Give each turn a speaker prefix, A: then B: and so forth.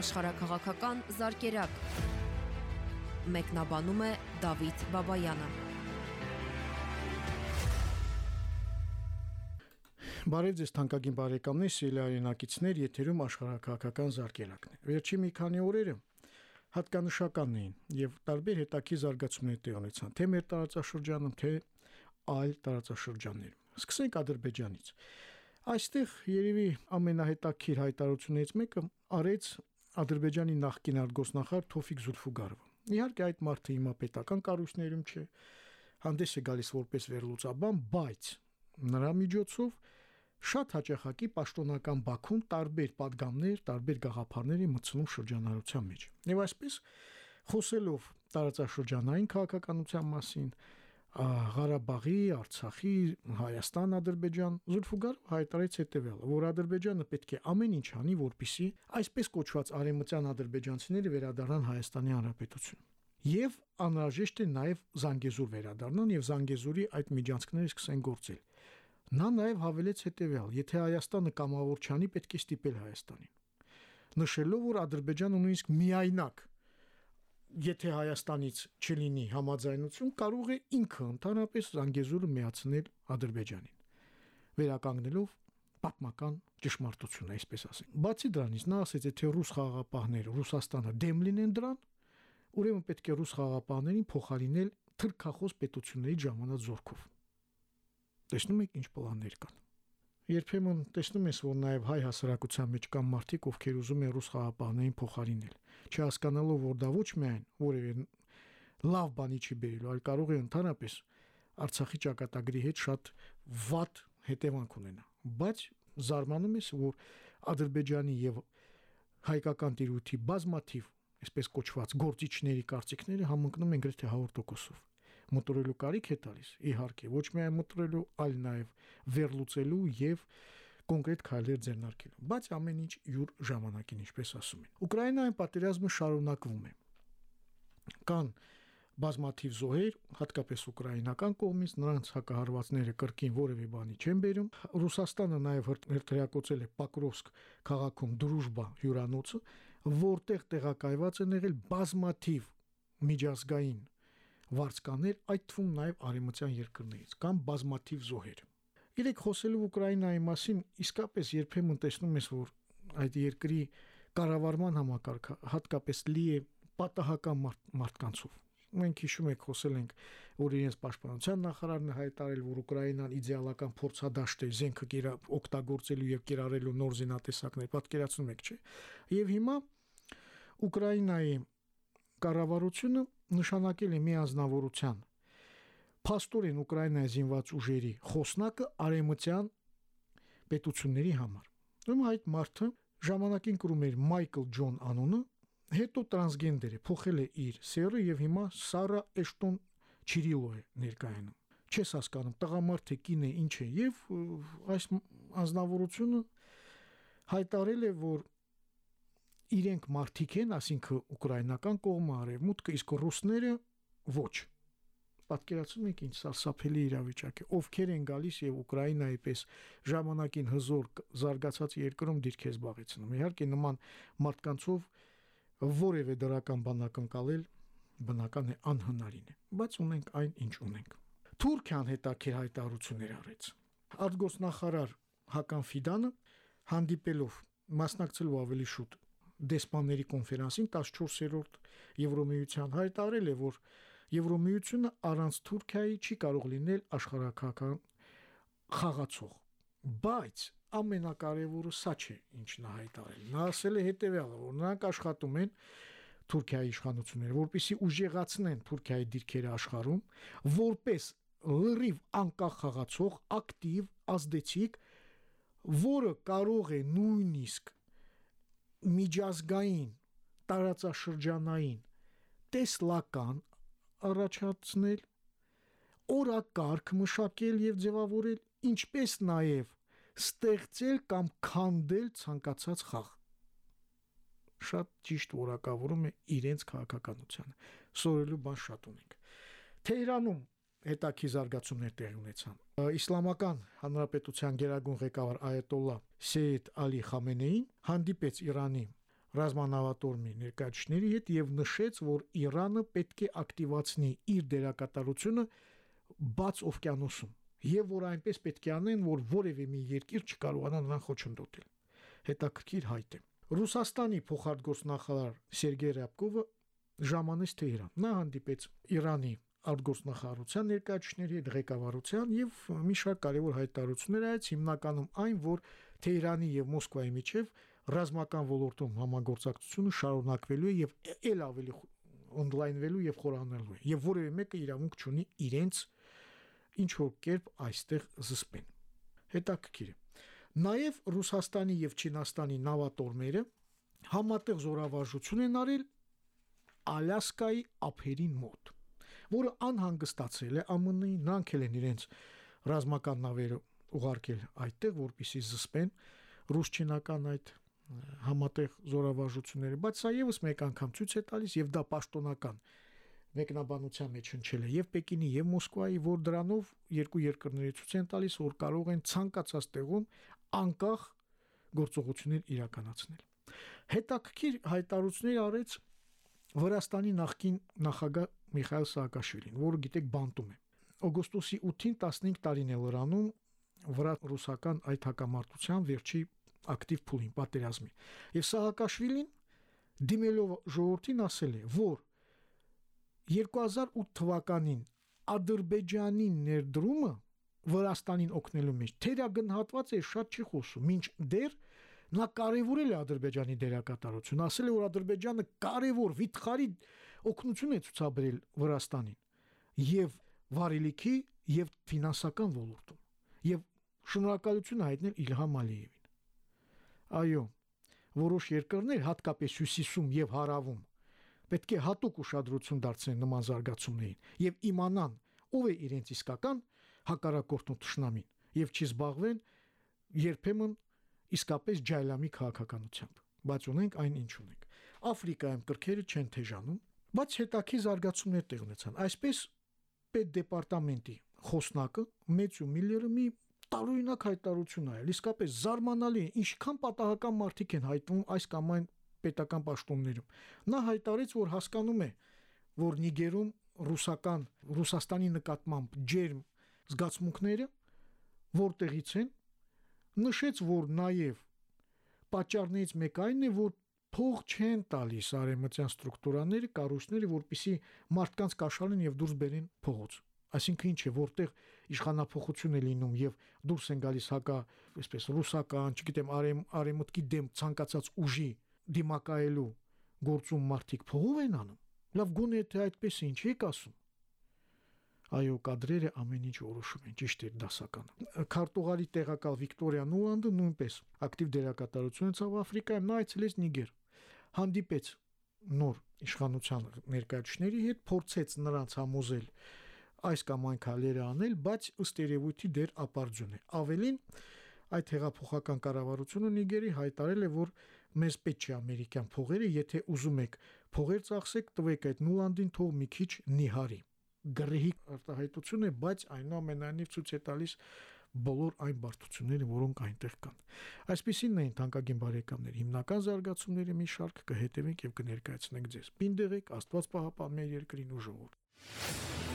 A: աշխարհակղական զարգերակ։ Մեկնաբանում է Դավիթ Բաբայանը։
B: Բարև ձեզ թանկագին բարեկամներ, սիրելի արենակիցներ, եթերում աշխարհակղական զարգերակն է։ Վերջի մի քանի օրերը հատկանշականն էին եւ տարբեր հետաքի զարգացումներ տեղ ունեցան, թե մեր տարածաշրջանում, թե այլ տարածաշրջաններում։ Սկսենք Ադրբեջանից։ Այստեղ երևի ամենահետաքրիր հայտարարություններից մեկը արեց Ադրբեջանի նախկին արտգործնախարար Թոֆիկ Զուլֆուգարովը։ Իհարկե այդ մարդը հիմա պետական կառույցներում չէ, հանդես է գալիս որպես վերլուծաբան, բայց նրա միջոցով շատ հաճախակի պաշտոնական Բաքուն տարբեր падգամներ, տարբեր գաղափարներ է մտցնում շրջանառության մեջ։ Եվ այսպես խոսելով տարածաշրջանային քաղաքականության մասին, Ղարաբաղի, Արցախի, Հայաստան, Ադրբեջան Զուլֆուգար հայտարարեց հետևյալը, որ Ադրբեջանը պետք է ամեն ինչ անի, որպիսի այսպես կոչված արեմտյան ադրբեջանցիները վերադառնան Հայաստանի Հանրապետություն։ Եվ անհրաժեշտ է նաև Զանգեզուր վերադառնան եւ Զանգեզուրի այդ միջանցքները սկսեն գործել։ Նա նաև հավելեց հետևյալ. եթե Հայաստանը կամավոր չանի, պետք է ստիպել Հայաստանին։ Նշելով, որ Ադրբեջանը նույնիսկ միայնակ եթե Հայաստանից չլինի համաձայնություն, կարող է ինքը ընդհանրապես Զանգեզուրը միացնել Ադրբեջանին, վերականգնելով պատմական ճշմարտությունը, այսպես ասենք։ Բացի դրանից նա ասեց, եթե ռուս խաղաղապահները Ռուսաստանը դեմ լինեն դրան, ուրեմն պետք է ռուս խաղաղապահներին փոխարինել թրքախոս պետությունների ժամանած զորքով։ Տեսնում եք ինչ պլաններ կան։ Երբեմն տեսնում ես, որ նաև հայ հասարակության մեջ կան մարդիկ, ովքեր ուզում են ռուս խաղապահներին փոխարինել, չհասկանալով, որ դա ոչ միայն որևէ լավ բանի չի բերելու, այլ կարող է ընդհանրապես Արցախի ճակատագրի հետ շատ վատ հետևանք ունենա։ Բայց զարմանում ես, որ Ադրբեջանի եւ հայկական տիրույթի բազմաթիվ, այսպես կոչված գործիչների կարծիքները համընկնում են գրեթե 100%-ով մտորելու կարիք է տալիս իհարկե ոչ միայն մտորելու այլ նաև վերլուծելու եւ կոնկրետ քայլեր ձեռնարկելու բայց ամեն ինչ յուր ժամանակին ինչպես ասում են ուկրաինայում պատերազմը շարունակվում է կան բազմաթիվ զոհեր, հատկապես ուկրաինական կողմից, նրանց հակահարվածները կրկին որևէ բանի չեն բերում։ Ռուսաստանը նաև հրթիռակոծել է Պակրովսկ քաղաքում դրուժբա հյուրանոցը, որտեղ տեղակայված են եղել բազմաթիվ միջազգային վարձկաներ, այդ թվում նաև արեմտյան երկրներից կամ բազմաթիվ զոհեր։ Իրեք խոսելով Ուկրաինայի մասին, իսկապես երբեմն տեսնում ես, որ այդ երկրի կառավարման համակարգը հատկապես լի է պատահական մարդկանցով մենք հիշում ենք խոսել ենք որ իրենց պաշտպանության նախարարն է հայտարարել որ Ուկրաինան իդեալական փորձադաշտ է զենքը կերա օգտագործելու եւ կիրառելու նոր զինատեսակներ պատկերացնում եք չէ եւ հիմա Ուկրաինայի կառավարությունը նշանակել է մի ազնվորության փաստորեն Ուկրաինայի զինված ուժերի խոսնակը արեմտյան պետությունների համար։ Ուրեմն այդ մարդը ժամանակին կրում էր Մայքլ Ջոն անունը, հետո տրանսգենդեր է, փոխել է իր սերը եւ հիմա Սարա Էշտոն Չիրիլո է ներկայանում։ Չես հասկանում, տղամարդ է, կին է, ինչ է եւ այս անznավորությունը հայտարել է, որ իրենք մարտիկ են, ասինքն ուկրաինական կողմը արևմուտքը, իսկ ռուսները ոչ։ Պատկերացնում եք ինչ սարսափելի իրավիճակ է։ Ովքեր են գալիս եւ Ուկրաինայի պես ժամանակին հզոր զարգացած երկրում դիրքեր զբաղեցնում։ Իհարկե նման մարդկանցով որևէ դրական բան ակնկալել բնական է անհնարին է, բայց ունենք այն ինչ ունենք։ Թուրքիան հետաքրքիր հայտարարություններ արեց։ Արտգոսնախարար Հական Ֆիդանը հանդիպելով մասնակցելու ավելի շուտ դեսպանների կոնֆերանսին 14-րդ Եվրոմիության հայտարարել է, որ Եվրոմիությունը առանց Թուրքիայի չի կարող լինել աշխարհակական խաղացող։ Բայց ամենակարևորը սա չէ, ինչ նա հայտարարել։ Նա ասել է հետեւյալը, որ նրանք աշխատում են Թուրքիայի իշխանությունները, որպիսի ուժեղացնեն Թուրքիայի դիրքերը աշխարհում, որպես լրիվ անկախ խաղացող, ակտիվ, ազդեցիկ, որը կարող է նույնիսկ միջազգային տարածաշրջանային տեսլական առաջացնել օրակարգ մշակել եւ ձևավորել ինչպես նաեւ ստեղծել կամ քանդել ցանկացած խաղ շատ ճիշտ որակավորում է իրենց քաղաքականությանը սորելու բան շատ ունենք Թեհրանում հետաքի զարգացումներ տեղի ունեցան իսլամական հանրապետության գերագույն ղեկավար այետոլլա Սեյեդ Ալի Խամենեին հանդիպեց Իրանի ռազմանավատորմի ներկայացուցիչների հետ եւ նշեց, որ Իրանը պետք է ակտիվացնի իր դերակատարությունը բաց օվկիանոսում եւ որ այնպես պետք է անեն, որ որևէ մի երկիր չկարողանա նրան խոչընդոտել։ Հետաքրքիր հայտ է։ Ռուսաստանի փոխարտգործնախարար Սերգեյ Ռябկովը ժամանեց Թեհրան։ Նա հանդիպեց Իրանի արտգործնախարարության ներկայացուցիչների ղեկավարության եւ մի շարք կարևոր հայտարարություններ այց հիմնականում այն, որ Թեհրանի եւ Մոսկվայի միջև ռազմական ոլորտում համագործակցությունը շարունակվելու է եւ ել ավելի օնլայնվելու եւ խորանալու է եւ որևէ մեկը իրավունք չունի իրենց ինչ որ կերպ այստեղ զսպեն հետաքրքիր է նաեւ Ռուսաստանի եւ Չինաստանի նավատորմերը համատեղ զորավարժություն են արել Ալյասկայի ափերին մոտ որը անհանգստացել է ԱՄՆ-ին, նրանք էլ են իրենց ռազմական նավերը ուղարկել այդտեղ, որպիսի զսպեն ռուս-չինական այդ համատեղ զորավարժությունները, բայց սա եւս մեկ անգամ ցույց է տալիս եւ դա պաշտոնական մեկնաբանության մեջ հնչել է եւ Պեկինի եւ Մոսկվայի, որ դրանով երկու երկրների ցույց են տալիս, որ կարող են ցանկացած տեղում անկախ գործողություններ իրականացնել։ Հետաքրքիր հայտարարություններ արեց Վրաստանի նախկին նախագահ Միխայել Սաակաշվիլին, որը գիտեք բանտում է։ Օգոստոսի 8-ին 15 տարին է լրանում վրա ռուսական այդ հակամարտության վերջի ակտիվ փուլին պատերազմի։ Եվ Սաակաշվիլին դիմելով ժողովրդին ասել է, որ 2008 թվականին Ադրբեջանի ներդրումը Վրաստանին օգնելու մեջ թերագնահատված է շատ չի խոսում, ինչ դեռ նա կարևորել է Ադրբեջանի դերակատարությունը, ասել է որ Ադրբեջանը կարևոր վիթխարի օգնություն է ցուցաբերել Վրաստանին եւ վարելիքի եւ ֆինանսական ոլորտում եւ շնորհակալություն հայտնել Իլհամ Ալիևին։ Այո, որոշ երկրներ, հատկապես հյուսիսում եւ հարավում, պետք է հատուկ ուշադրություն դարձնեն նման զարգացումներին եւ իմանան ով է իրենց իսկական հակարակորտն ու ճշնամին եւ չզբաղվեն երբեմն իսկապես ջայլամի քաղաքականությամբ բայց ունենք այն ինչ ունենք աֆրիկայում կրքերը չեն թեժանում Բայց հետաքի զարգացումներ տեղ ունեցան։ Այսպես պետդեպարտամենտի խոսնակը Մեծու Միլլերը մի տարօրինակ հայտարարություն արել։ Իսկապես զարմանալի է, ինչքան պատահական մարդիկ են հայտնվում այս կամ այն պետական պաշտոններում։ Նա հայտարարեց, որ հասկանում է, որ Նիգերում ռուսական Ռուսաստանի նկատմամբ ջերմ զգացմունքները որտեղից են, նշեց, որ նաև պատճառներից մեկը այն է, որ փող չեն տալիս արեմտյան ստրուկտուրաները, կառույցները, որպիսի մարդկանց կաշառեն եւ դուրս բերեն փողոց։ Այսինքն ինչ է, որտեղ իշխանապողություն է լինում եւ դուրս են գալիս հակա, այսպես ռուսական, չգիտեմ, արեմ արեմուտքի դեմ ցանկացած ուժի դիմակայելու գործում մարդիկ փողով են անում։ Լավ գոնե թե այդպես ինչ եք ասում։ Այո, կադրերը ամեն ինչ որոշում են, ճիշտ է դասականը։ Քարտուղարի տեղակալ Վիկտորիա Նուլանդը նույնպես ակտիվ դերակատարություն ունեցավ Աֆրիկայում, նա այցելեց Նիգեր հանդիպեց նոր իշխանության ներկայացուցիչների հետ, փորձեց նրանց համոզել այս կամ այն քայլերը անել, բայց ըստ երևույթի դեր ապարդյուն է։ Ավելին այդ հեղափոխական կառավարությունը Նիգերի հայտարել է, որ մեզ պետք չէ ամերիկյան փողերը, եթե ուզում եք փողեր ծախսեք, տվեք այդ նուլանդին թող մի քիչ նիհարի։ Գրեհի արտահայտություն է, բայց այնուամենայնիվ ցույց է տալիս բոլոր այն բարդությունները, որոնք այնտեղ կան։ Այսպեսին էին թանկագին բարեկամներ, հիմնական զարգացումների մի շարք կհետևենք եւ կներկայացնենք ձեզ։ Պինդեղեք Աստված պահապան մեր երկրին ու ժողովուրդ։